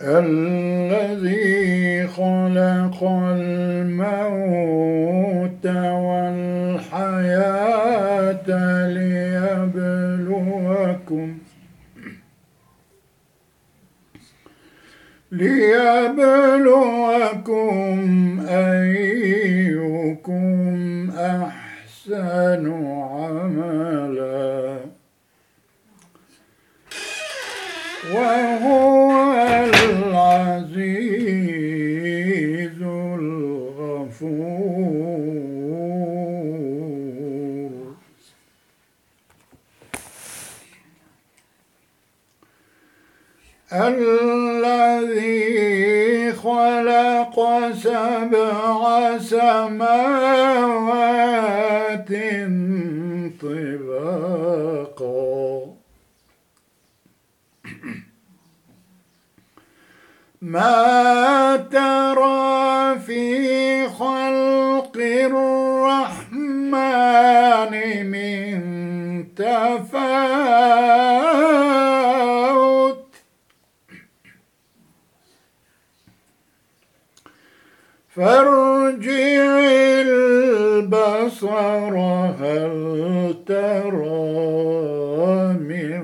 الذي خلق الموت والحياة ليبلوكم ليبلوكم أيكم أحسن عملا. الذي خلق سبع سماوات طباقا. ما ترى في الرحمن من تفاوت فارجع البصر هل ترى من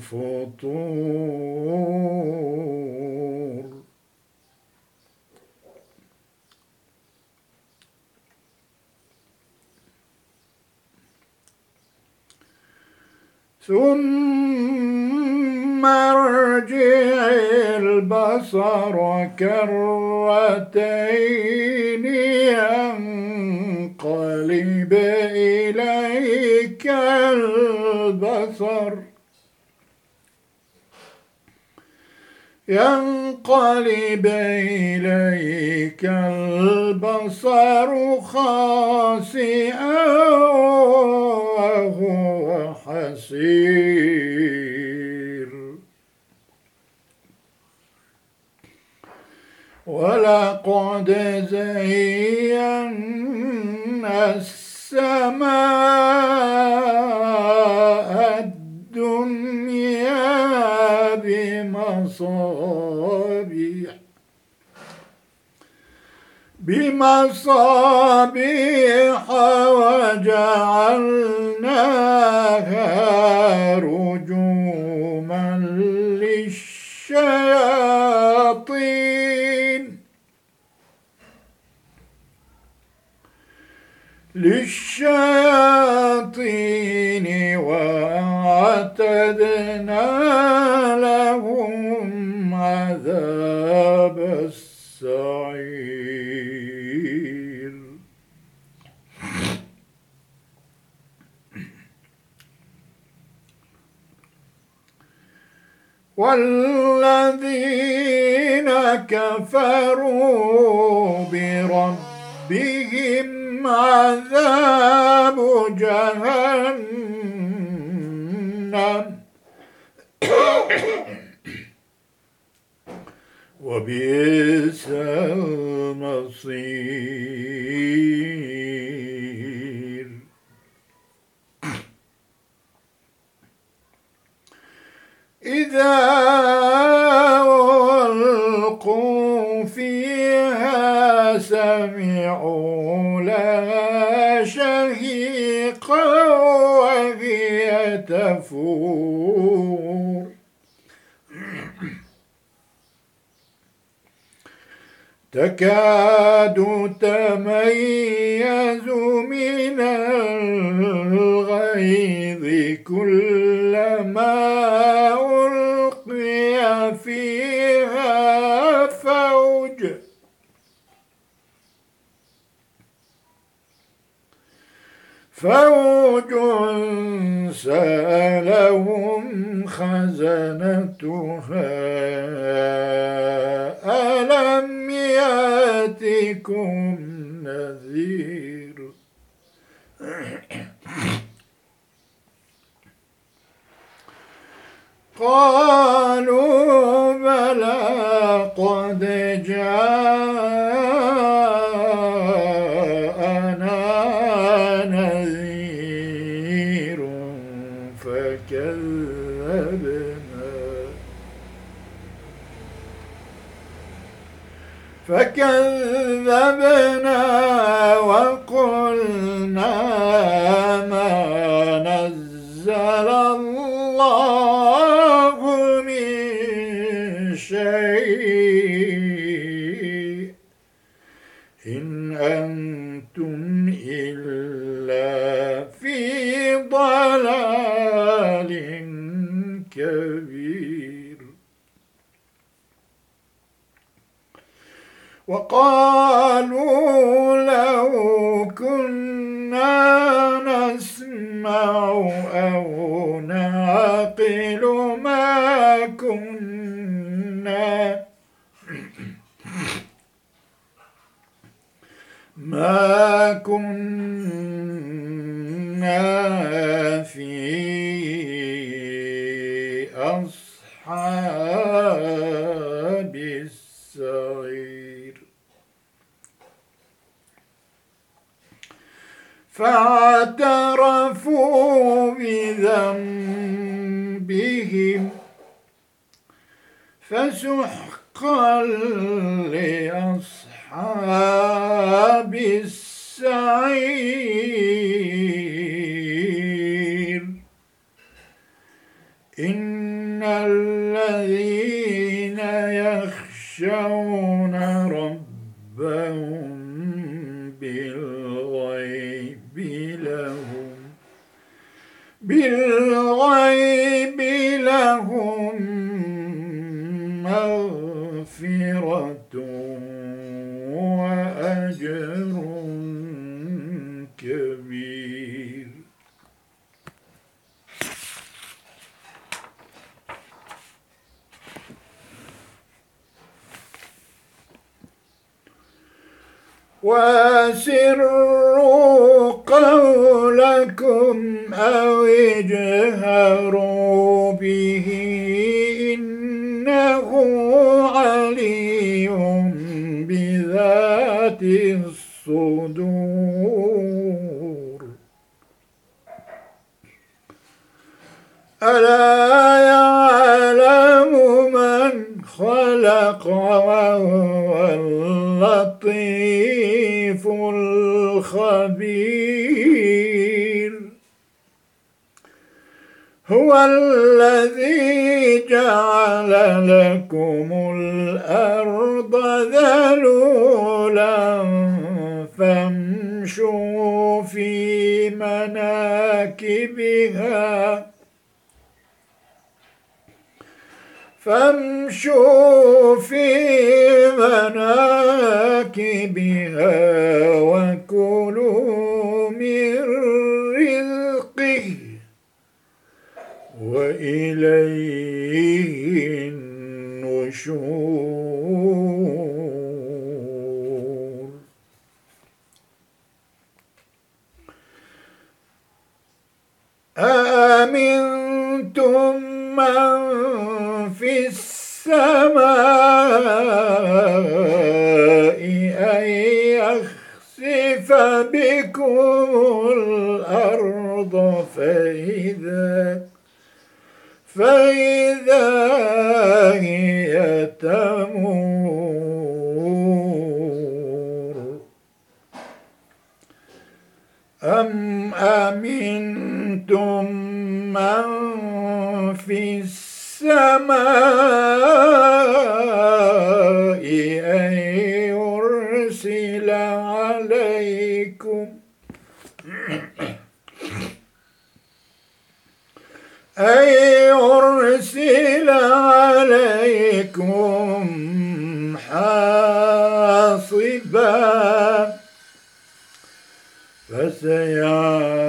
فطور؟ ثم ارجع البصر كرتين ينقلب إليك البصر. ينقلب إليك البصر خاسئا وهو حسير. ولقد زينا السماء بمصابيح بمصابيح وجعلناها رجوما للشياطين. للشياطين وأعتدنا لهم عذاب السعير والذين كفروا بربهم عذاب جهنم. وبئس المصير. تكاد تميز من الغيظ كلما ألقي فيها فوج. فوج سألهم خزنتها ألم يأتكم نذير؟ قالوا بلى أنتم ما كنا في أصحاب السعير فاعترفوا بذنبهم فسحقا لأصحاب السعير. إن الذين يخشون ربهم بالغيب لهم بالغيب واسروا قولكم أو اجهروا به إنه عليم بذات الصدور. ألا يعلم من خلق وهو اللطيف. الخبير. هو الذي جعل لكم الأرض ذلولا فامشوا في مناكبها. فامشوا في مناكبها وكلوا من رزقه وإليه النشور. أمنتم من في السماء أن يرسل عليكم. أن يرسل عليكم حاصبا فسيعلمون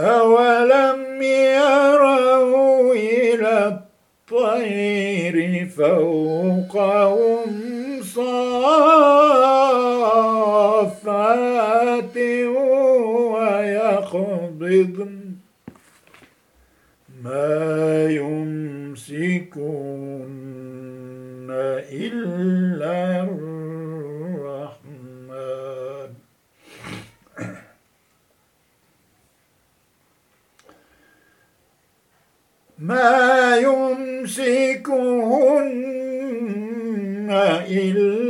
أولم يروا إلى الطير فوقهم صافات ويقبضن ما يمسكون إلا الرحمن ما يمسكهن إلا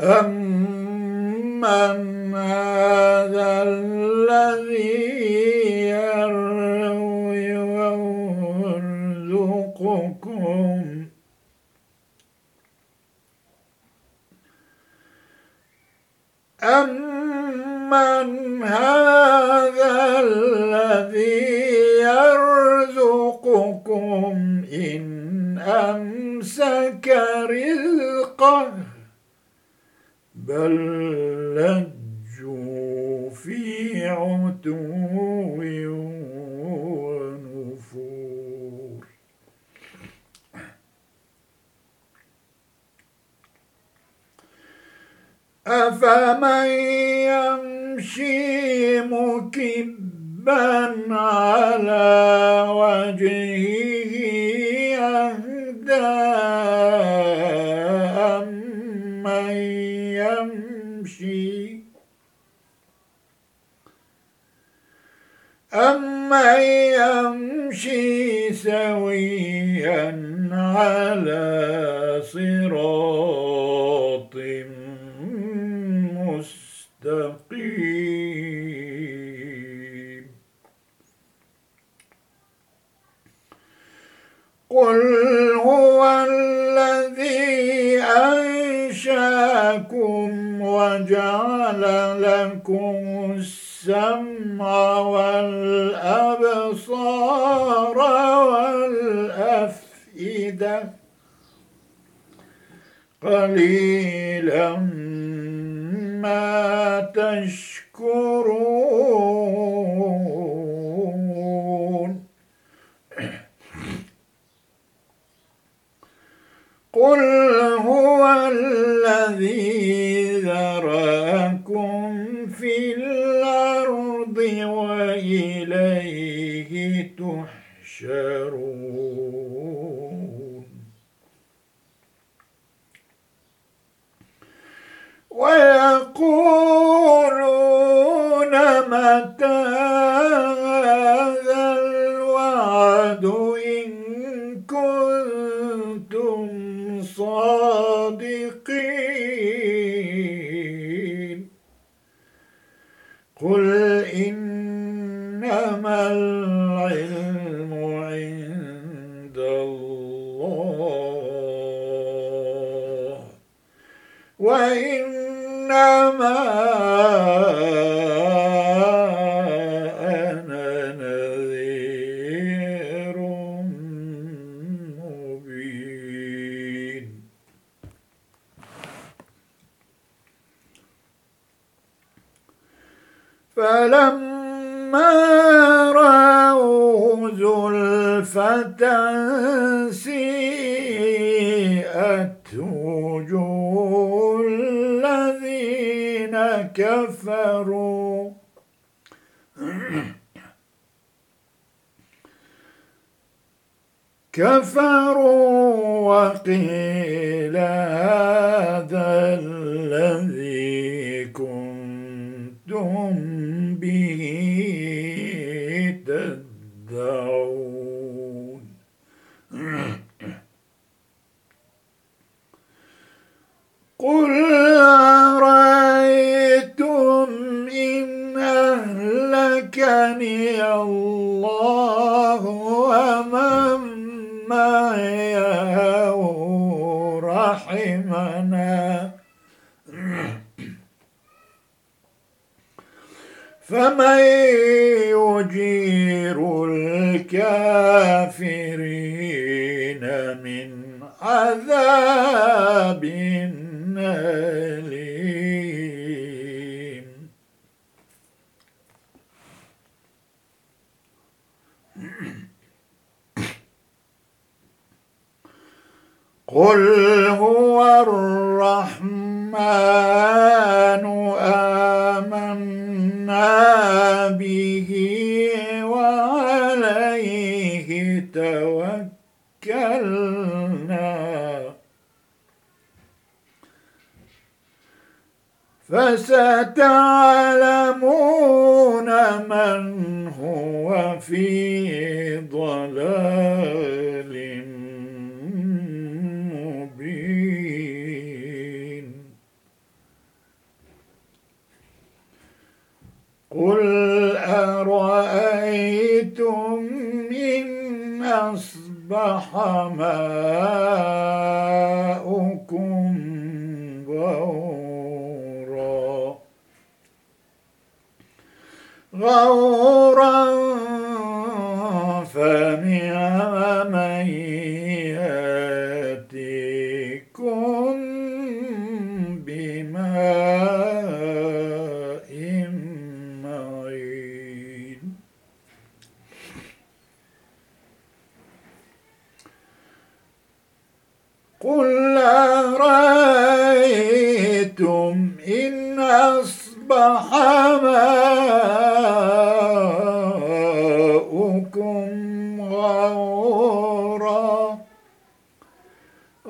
أمن هذا الذي يروي ويرزقكم. أمن هذا الذي يرزقكم. إن أمسك رزقه بل لجوا في عتو ونفور أفمن على صراط مستقيم. قل هو الذي أنشأكم وجعل لكم السمع والأبصار قليلا ما تشكرون. قل هو الذي ذراكم في الأرض وإليه تحشرون. ويقولون متى هذا الوعد إن كنتم صادقين؟ قل إنما العلم وإنما أنا نذير مبين فلما رأوا زلفة سيئت كفروا. كفروا وقيل هذا الذي كنتم به تدعون قل أرأيتم إن أهلكني الله ومن معي أو رحمنا فمن يجير الكافرين من عذاب أليم. قل هو الرحمن آمنا به. فستعلمون من هو في ضلال مبين. قل أرأيتم إن أصبح ماؤكم غورا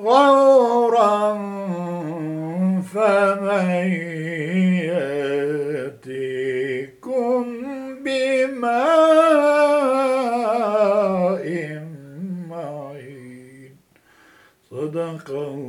غورا فمن يأتيكم بماء معين. صدق الله.